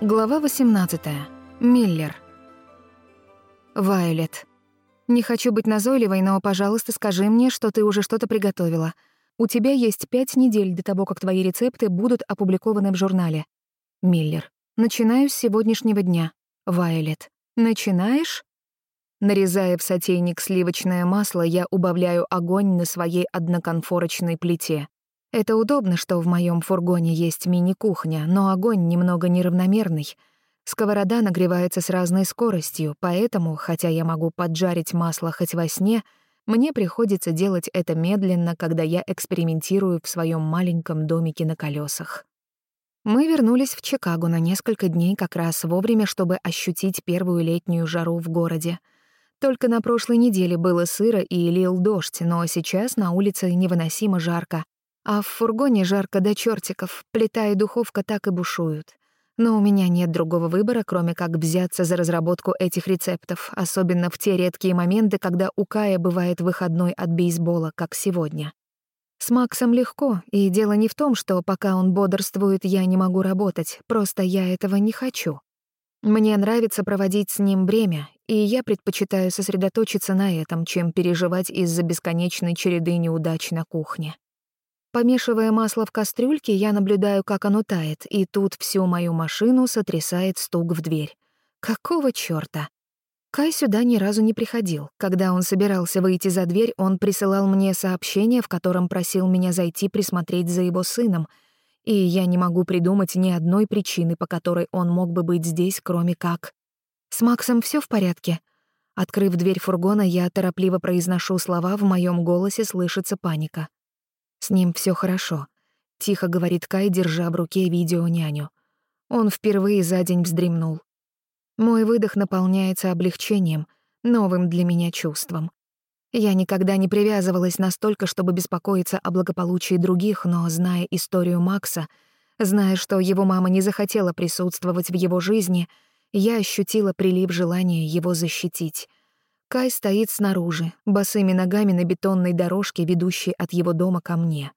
Глава 18. Миллер. Вайолет. Не хочу быть назойливой, но, пожалуйста, скажи мне, что ты уже что-то приготовила. У тебя есть пять недель до того, как твои рецепты будут опубликованы в журнале. Миллер. Начинаю с сегодняшнего дня. Вайолет. Начинаешь? Нарезая в сотейник сливочное масло, я убавляю огонь на своей одноконфорочной плите. Это удобно, что в моем фургоне есть мини-кухня, но огонь немного неравномерный. Сковорода нагревается с разной скоростью, поэтому, хотя я могу поджарить масло хоть во сне, мне приходится делать это медленно, когда я экспериментирую в своем маленьком домике на колесах. Мы вернулись в Чикаго на несколько дней как раз вовремя, чтобы ощутить первую летнюю жару в городе. Только на прошлой неделе было сыро и лил дождь, но сейчас на улице невыносимо жарко, а в фургоне жарко до чертиков, плита и духовка так и бушуют. Но у меня нет другого выбора, кроме как взяться за разработку этих рецептов, особенно в те редкие моменты, когда у Кая бывает выходной от бейсбола, как сегодня. С Максом легко, и дело не в том, что пока он бодрствует, я не могу работать, просто я этого не хочу. Мне нравится проводить с ним время, и я предпочитаю сосредоточиться на этом, чем переживать из-за бесконечной череды неудач на кухне. Помешивая масло в кастрюльке, я наблюдаю, как оно тает, и тут всю мою машину сотрясает стук в дверь. Какого чёрта? Кай сюда ни разу не приходил. Когда он собирался выйти за дверь, он присылал мне сообщение, в котором просил меня зайти присмотреть за его сыном, и я не могу придумать ни одной причины, по которой он мог бы быть здесь, кроме как... «С Максом всё в порядке?» Открыв дверь фургона, я торопливо произношу слова, в моём голосе слышится паника. «С ним все хорошо», — тихо говорит Кай, держа в руке видео няню. Он впервые за день вздремнул. Мой выдох наполняется облегчением, новым для меня чувством. Я никогда не привязывалась настолько, чтобы беспокоиться о благополучии других, но, зная историю Макса, зная, что его мама не захотела присутствовать в его жизни, я ощутила прилив желания его защитить. Кай стоит снаружи, босыми ногами на бетонной дорожке, ведущей от его дома ко мне.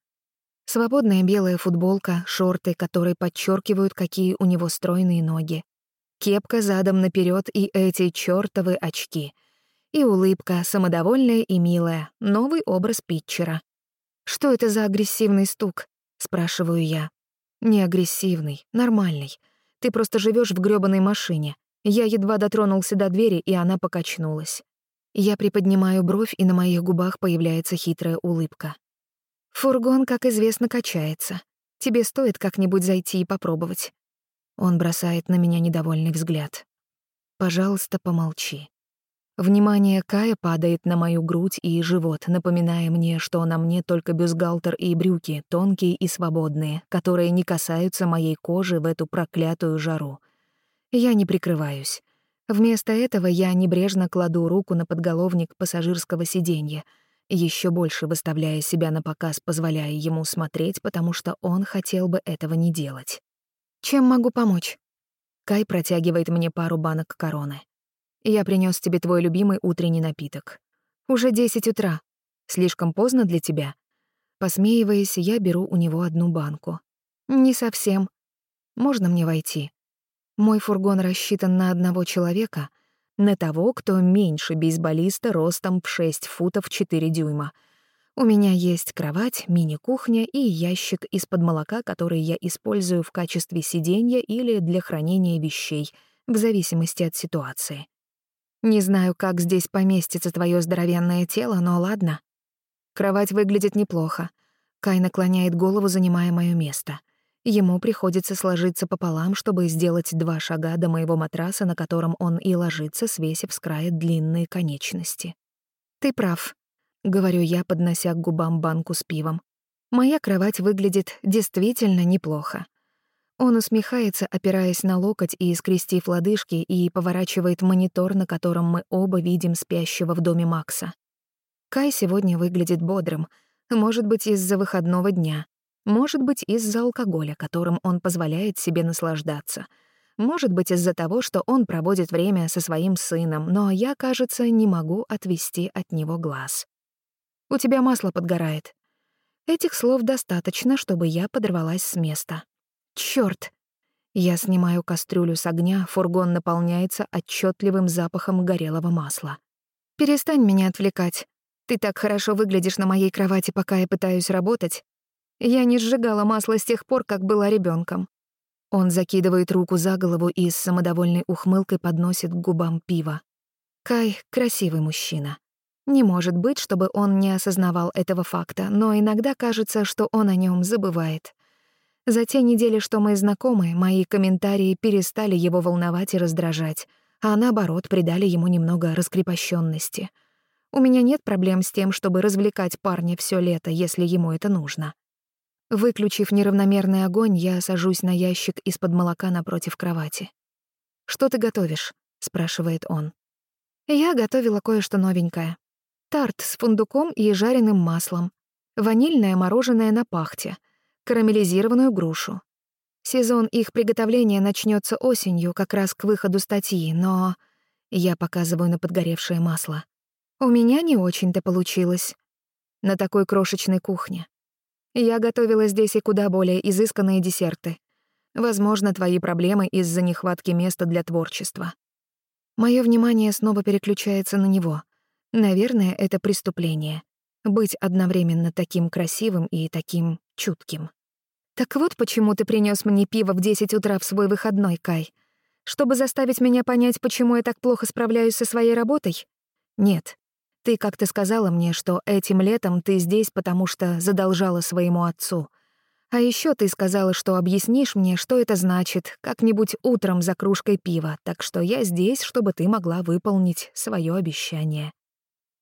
Свободная белая футболка, шорты, которые подчеркивают, какие у него стройные ноги. Кепка задом наперед и эти чёртовы очки. И улыбка, самодовольная и милая, новый образ питчера. «Что это за агрессивный стук?» — спрашиваю я. «Не агрессивный, нормальный. Ты просто живешь в грёбаной машине. Я едва дотронулся до двери, и она покачнулась. Я приподнимаю бровь, и на моих губах появляется хитрая улыбка. Фургон, как известно, качается. Тебе стоит как-нибудь зайти и попробовать. Он бросает на меня недовольный взгляд. Пожалуйста, помолчи. Внимание Кая падает на мою грудь и живот, напоминая мне, что на мне только бюстгальтер и брюки, тонкие и свободные, которые не касаются моей кожи в эту проклятую жару. Я не прикрываюсь. Вместо этого я небрежно кладу руку на подголовник пассажирского сиденья, еще больше выставляя себя на показ, позволяя ему смотреть, потому что он хотел бы этого не делать. «Чем могу помочь?» Кай протягивает мне пару банок короны. «Я принес тебе твой любимый утренний напиток. Уже 10 утра. Слишком поздно для тебя?» Посмеиваясь, я беру у него одну банку. «Не совсем. Можно мне войти?» Мой фургон рассчитан на одного человека, на того, кто меньше бейсболиста ростом в 6 футов 4 дюйма. У меня есть кровать, мини-кухня и ящик из-под молока, который я использую в качестве сиденья или для хранения вещей, в зависимости от ситуации. Не знаю, как здесь поместится твое здоровенное тело, но ладно. Кровать выглядит неплохо. Кай наклоняет голову, занимая мое место — Ему приходится сложиться пополам, чтобы сделать два шага до моего матраса, на котором он и ложится, свесив с края длинные конечности. «Ты прав», — говорю я, поднося к губам банку с пивом. «Моя кровать выглядит действительно неплохо». Он усмехается, опираясь на локоть и искрестив лодыжки, и поворачивает монитор, на котором мы оба видим спящего в доме Макса. Кай сегодня выглядит бодрым, может быть, из-за выходного дня. Может быть, из-за алкоголя, которым он позволяет себе наслаждаться. Может быть, из-за того, что он проводит время со своим сыном, но я, кажется, не могу отвести от него глаз. «У тебя масло подгорает». Этих слов достаточно, чтобы я подорвалась с места. Черт! Я снимаю кастрюлю с огня, фургон наполняется отчетливым запахом горелого масла. «Перестань меня отвлекать. Ты так хорошо выглядишь на моей кровати, пока я пытаюсь работать. Я не сжигала масло с тех пор, как была ребенком. Он закидывает руку за голову и с самодовольной ухмылкой подносит к губам пиво. Кай — красивый мужчина. Не может быть, чтобы он не осознавал этого факта, но иногда кажется, что он о нем забывает. За те недели, что мы знакомы, мои комментарии перестали его волновать и раздражать, а наоборот придали ему немного раскрепощенности. У меня нет проблем с тем, чтобы развлекать парня все лето, если ему это нужно. Выключив неравномерный огонь, я сажусь на ящик из-под молока напротив кровати. «Что ты готовишь?» — спрашивает он. Я готовила кое-что новенькое. Тарт с фундуком и жареным маслом. Ванильное мороженое на пахте. Карамелизированную грушу. Сезон их приготовления начнется осенью, как раз к выходу статьи, но... Я показываю на подгоревшее масло. У меня не очень-то получилось. На такой крошечной кухне. Я готовила здесь и куда более изысканные десерты. Возможно, твои проблемы из-за нехватки места для творчества. Моё внимание снова переключается на него. Наверное, это преступление. Быть одновременно таким красивым и таким чутким. «Так вот почему ты принес мне пиво в 10 утра в свой выходной, Кай. Чтобы заставить меня понять, почему я так плохо справляюсь со своей работой? Нет. Ты как-то сказала мне, что этим летом ты здесь, потому что задолжала своему отцу. А еще ты сказала, что объяснишь мне, что это значит, как-нибудь утром за кружкой пива, так что я здесь, чтобы ты могла выполнить свое обещание.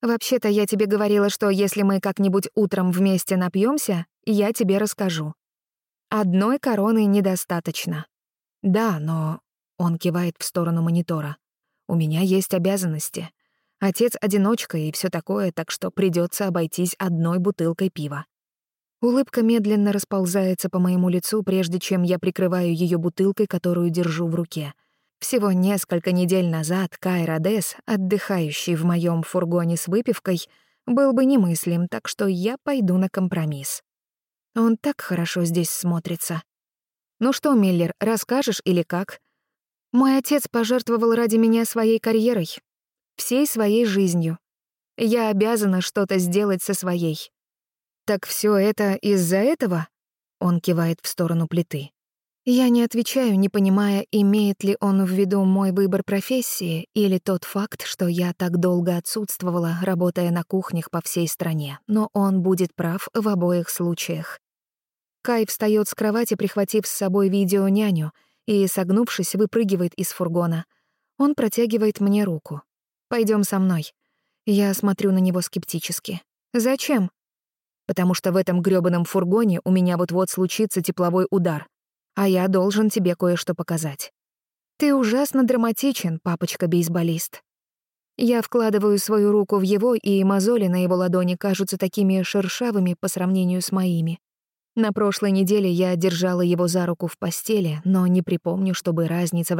Вообще-то я тебе говорила, что если мы как-нибудь утром вместе напьемся, я тебе расскажу. Одной короны недостаточно. Да, но... Он кивает в сторону монитора. У меня есть обязанности. Отец одиночка и все такое, так что придется обойтись одной бутылкой пива. Улыбка медленно расползается по моему лицу, прежде чем я прикрываю ее бутылкой, которую держу в руке. Всего несколько недель назад Кай Родес, отдыхающий в моем фургоне с выпивкой, был бы немыслим, так что я пойду на компромисс. Он так хорошо здесь смотрится. «Ну что, Миллер, расскажешь или как?» «Мой отец пожертвовал ради меня своей карьерой всей своей жизнью. Я обязана что-то сделать со своей. Так все это из-за этого? Он кивает в сторону плиты. Я не отвечаю, не понимая, имеет ли он в виду мой выбор профессии или тот факт, что я так долго отсутствовала, работая на кухнях по всей стране, но он будет прав в обоих случаях. Кай встает с кровати, прихватив с собой видео няню, и, согнувшись, выпрыгивает из фургона. Он протягивает мне руку. Пойдем со мной». Я смотрю на него скептически. «Зачем?» «Потому что в этом грёбаном фургоне у меня вот-вот случится тепловой удар а я должен тебе кое-что показать. Ты ужасно драматичен, папочка-бейсболист. Я вкладываю свою руку в его, и мозоли на его ладони кажутся такими шершавыми по сравнению с моими. На прошлой неделе я держала его за руку в постели, но не припомню, чтобы разница в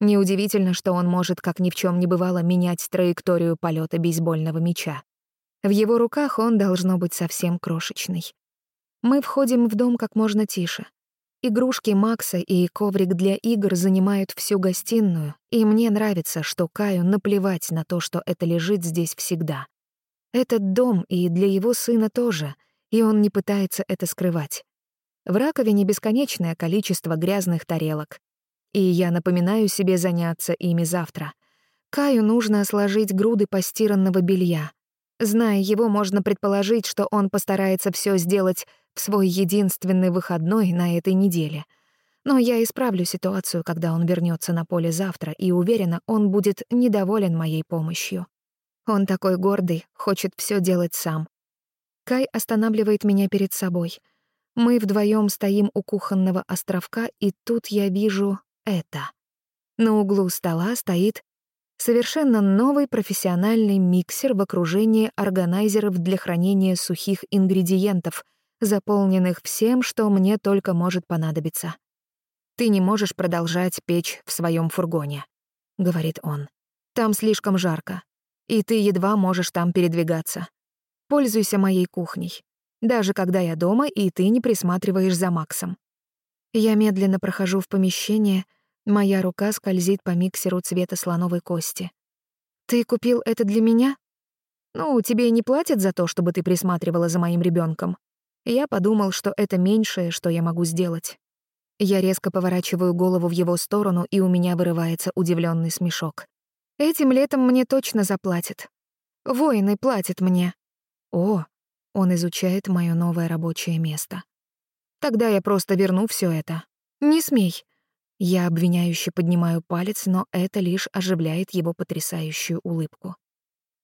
Неудивительно, что он может, как ни в чем не бывало, менять траекторию полета бейсбольного мяча. В его руках он должно быть совсем крошечный. Мы входим в дом как можно тише. Игрушки Макса и коврик для игр занимают всю гостиную, и мне нравится, что Каю наплевать на то, что это лежит здесь всегда. Этот дом и для его сына тоже, и он не пытается это скрывать. В раковине бесконечное количество грязных тарелок и я напоминаю себе заняться ими завтра. Каю нужно сложить груды постиранного белья. Зная его, можно предположить, что он постарается все сделать в свой единственный выходной на этой неделе. Но я исправлю ситуацию, когда он вернется на поле завтра, и уверена, он будет недоволен моей помощью. Он такой гордый, хочет все делать сам. Кай останавливает меня перед собой. Мы вдвоем стоим у кухонного островка, и тут я вижу это. На углу стола стоит совершенно новый профессиональный миксер в окружении органайзеров для хранения сухих ингредиентов, заполненных всем, что мне только может понадобиться. «Ты не можешь продолжать печь в своем фургоне», — говорит он. «Там слишком жарко, и ты едва можешь там передвигаться. Пользуйся моей кухней, даже когда я дома, и ты не присматриваешь за Максом». Я медленно прохожу в помещение — Моя рука скользит по миксеру цвета слоновой кости. «Ты купил это для меня?» «Ну, тебе не платят за то, чтобы ты присматривала за моим ребенком. Я подумал, что это меньшее, что я могу сделать. Я резко поворачиваю голову в его сторону, и у меня вырывается удивленный смешок. Этим летом мне точно заплатят. Воины платят мне. О, он изучает мое новое рабочее место. Тогда я просто верну все это. Не смей. Я обвиняюще поднимаю палец, но это лишь оживляет его потрясающую улыбку.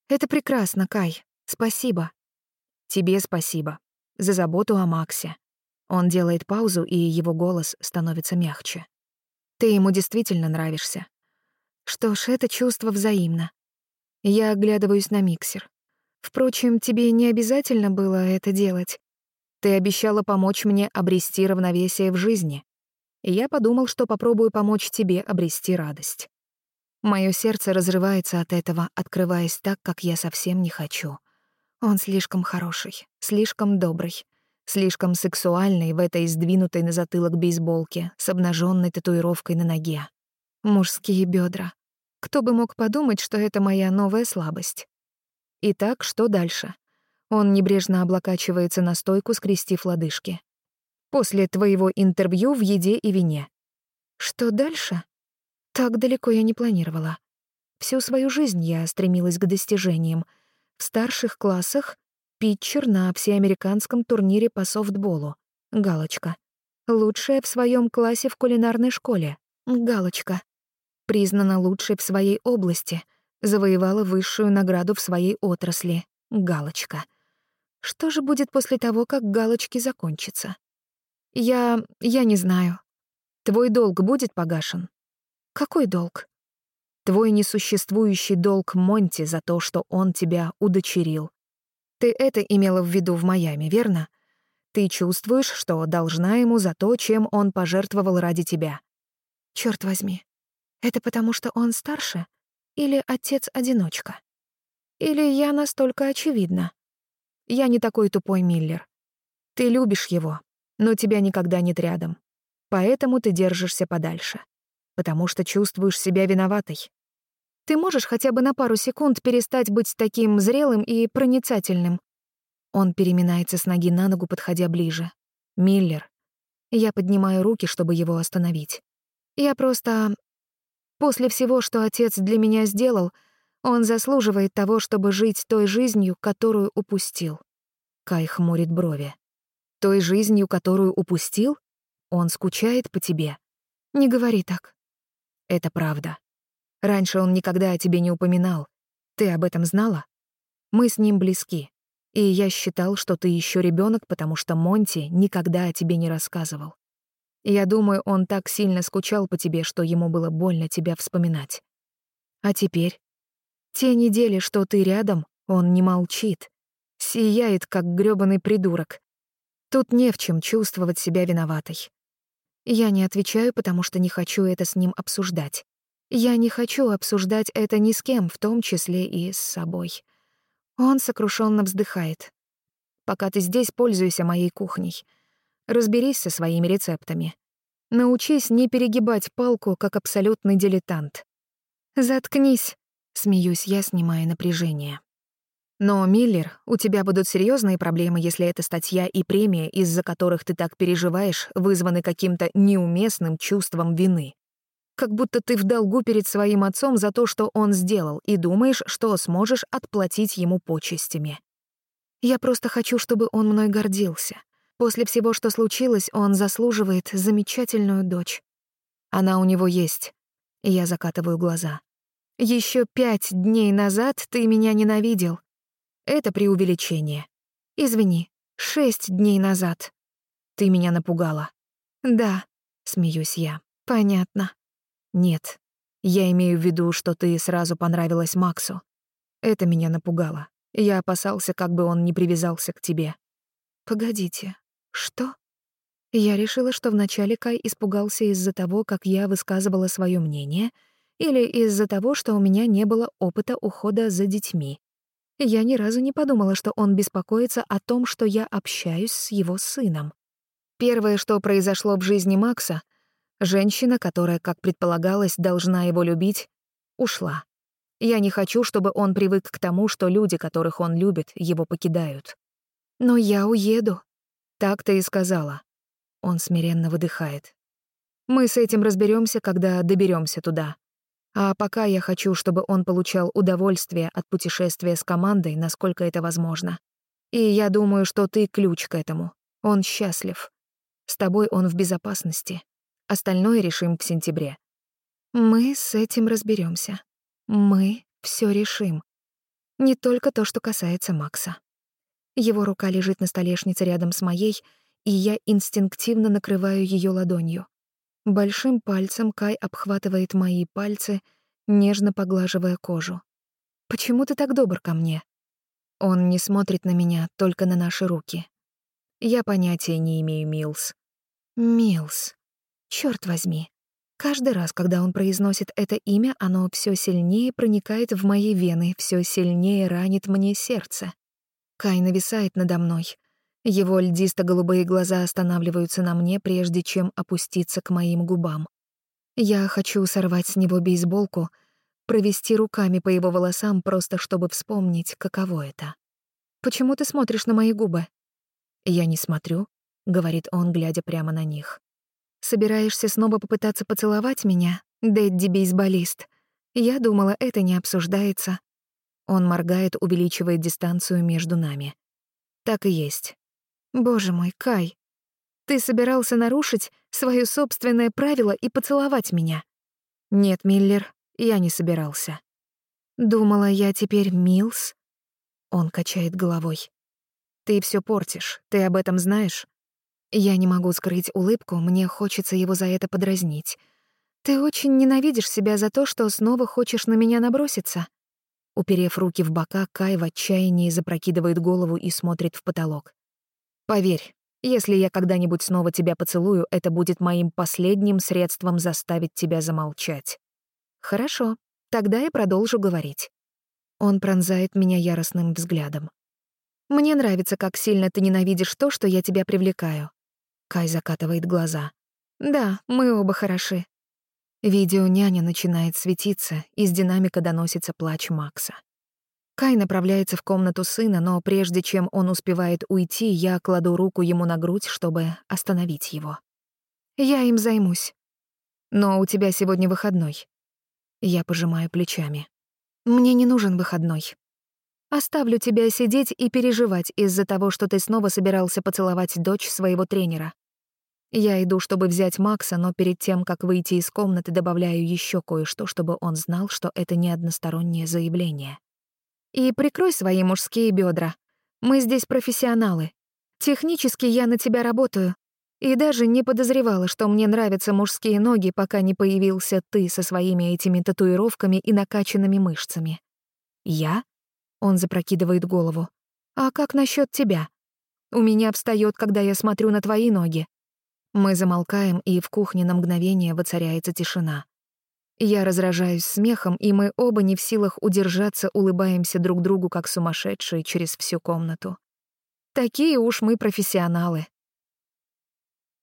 «Это прекрасно, Кай. Спасибо». «Тебе спасибо. За заботу о Максе». Он делает паузу, и его голос становится мягче. «Ты ему действительно нравишься». «Что ж, это чувство взаимно». Я оглядываюсь на миксер. «Впрочем, тебе не обязательно было это делать. Ты обещала помочь мне обрести равновесие в жизни», я подумал, что попробую помочь тебе обрести радость. Мое сердце разрывается от этого, открываясь так, как я совсем не хочу. Он слишком хороший, слишком добрый, слишком сексуальный в этой сдвинутой на затылок бейсболке с обнаженной татуировкой на ноге. Мужские бедра. Кто бы мог подумать, что это моя новая слабость? Итак, что дальше? Он небрежно облокачивается на стойку, скрестив лодыжки после твоего интервью в «Еде и вине». Что дальше? Так далеко я не планировала. Всю свою жизнь я стремилась к достижениям. В старших классах — питчер на всеамериканском турнире по софтболу. Галочка. Лучшая в своем классе в кулинарной школе. Галочка. Признана лучшей в своей области. Завоевала высшую награду в своей отрасли. Галочка. Что же будет после того, как галочки закончатся? Я... я не знаю. Твой долг будет погашен? Какой долг? Твой несуществующий долг Монти за то, что он тебя удочерил. Ты это имела в виду в Майами, верно? Ты чувствуешь, что должна ему за то, чем он пожертвовал ради тебя. Черт возьми, это потому что он старше? Или отец-одиночка? Или я настолько очевидна? Я не такой тупой Миллер. Ты любишь его, но тебя никогда нет рядом. Поэтому ты держишься подальше. Потому что чувствуешь себя виноватой. Ты можешь хотя бы на пару секунд перестать быть таким зрелым и проницательным. Он переминается с ноги на ногу, подходя ближе. Миллер. Я поднимаю руки, чтобы его остановить. Я просто... После всего, что отец для меня сделал, он заслуживает того, чтобы жить той жизнью, которую упустил. Кай хмурит брови той жизнью, которую упустил? Он скучает по тебе. Не говори так. Это правда. Раньше он никогда о тебе не упоминал. Ты об этом знала? Мы с ним близки. И я считал, что ты еще ребенок, потому что Монти никогда о тебе не рассказывал. Я думаю, он так сильно скучал по тебе, что ему было больно тебя вспоминать. А теперь? Те недели, что ты рядом, он не молчит. Сияет, как грёбаный придурок. Тут не в чем чувствовать себя виноватой. Я не отвечаю, потому что не хочу это с ним обсуждать. Я не хочу обсуждать это ни с кем, в том числе и с собой. Он сокрушенно вздыхает. «Пока ты здесь, пользуйся моей кухней. Разберись со своими рецептами. Научись не перегибать палку, как абсолютный дилетант». «Заткнись», — смеюсь я, снимая напряжение. Но, Миллер, у тебя будут серьезные проблемы, если эта статья и премия, из-за которых ты так переживаешь, вызваны каким-то неуместным чувством вины. Как будто ты в долгу перед своим отцом за то, что он сделал, и думаешь, что сможешь отплатить ему почестями. Я просто хочу, чтобы он мной гордился. После всего, что случилось, он заслуживает замечательную дочь. Она у него есть. Я закатываю глаза. Еще пять дней назад ты меня ненавидел, это преувеличение. Извини, шесть дней назад. Ты меня напугала. Да, смеюсь я. Понятно. Нет, я имею в виду, что ты сразу понравилась Максу. Это меня напугало. Я опасался, как бы он не привязался к тебе. Погодите, что? Я решила, что вначале Кай испугался из-за того, как я высказывала свое мнение, или из-за того, что у меня не было опыта ухода за детьми. Я ни разу не подумала, что он беспокоится о том, что я общаюсь с его сыном. Первое, что произошло в жизни Макса, женщина, которая, как предполагалось, должна его любить, ушла. Я не хочу, чтобы он привык к тому, что люди, которых он любит, его покидают. «Но я уеду», — так ты и сказала. Он смиренно выдыхает. «Мы с этим разберемся, когда доберемся туда. А пока я хочу, чтобы он получал удовольствие от путешествия с командой, насколько это возможно. И я думаю, что ты ключ к этому. Он счастлив. С тобой он в безопасности. Остальное решим в сентябре. Мы с этим разберемся. Мы все решим. Не только то, что касается Макса. Его рука лежит на столешнице рядом с моей, и я инстинктивно накрываю ее ладонью. Большим пальцем Кай обхватывает мои пальцы, нежно поглаживая кожу. «Почему ты так добр ко мне?» Он не смотрит на меня, только на наши руки. Я понятия не имею, Милс. Милс. Черт возьми. Каждый раз, когда он произносит это имя, оно все сильнее проникает в мои вены, все сильнее ранит мне сердце. Кай нависает надо мной, Его льдисто-голубые глаза останавливаются на мне, прежде чем опуститься к моим губам. Я хочу сорвать с него бейсболку, провести руками по его волосам, просто чтобы вспомнить, каково это. «Почему ты смотришь на мои губы?» «Я не смотрю», — говорит он, глядя прямо на них. «Собираешься снова попытаться поцеловать меня, Дэдди-бейсболист? Я думала, это не обсуждается». Он моргает, увеличивает дистанцию между нами. «Так и есть. Боже мой, Кай, ты собирался нарушить свое собственное правило и поцеловать меня. Нет, Миллер, я не собирался. Думала я теперь Милс? Он качает головой. Ты все портишь, ты об этом знаешь? Я не могу скрыть улыбку, мне хочется его за это подразнить. Ты очень ненавидишь себя за то, что снова хочешь на меня наброситься. Уперев руки в бока, Кай в отчаянии запрокидывает голову и смотрит в потолок. Поверь, если я когда-нибудь снова тебя поцелую, это будет моим последним средством заставить тебя замолчать. Хорошо, тогда я продолжу говорить. Он пронзает меня яростным взглядом. Мне нравится, как сильно ты ненавидишь то, что я тебя привлекаю. Кай закатывает глаза. Да, мы оба хороши. Видео няня начинает светиться, из динамика доносится плач Макса. Кай направляется в комнату сына, но прежде чем он успевает уйти, я кладу руку ему на грудь, чтобы остановить его. «Я им займусь. Но у тебя сегодня выходной». Я пожимаю плечами. «Мне не нужен выходной. Оставлю тебя сидеть и переживать из-за того, что ты снова собирался поцеловать дочь своего тренера. Я иду, чтобы взять Макса, но перед тем, как выйти из комнаты, добавляю еще кое-что, чтобы он знал, что это не одностороннее заявление. И прикрой свои мужские бедра. Мы здесь профессионалы. Технически я на тебя работаю. И даже не подозревала, что мне нравятся мужские ноги, пока не появился ты со своими этими татуировками и накачанными мышцами. Я? Он запрокидывает голову. А как насчет тебя? У меня встает, когда я смотрю на твои ноги. Мы замолкаем, и в кухне на мгновение воцаряется тишина. Я разражаюсь смехом, и мы оба не в силах удержаться, улыбаемся друг другу, как сумасшедшие, через всю комнату. Такие уж мы профессионалы.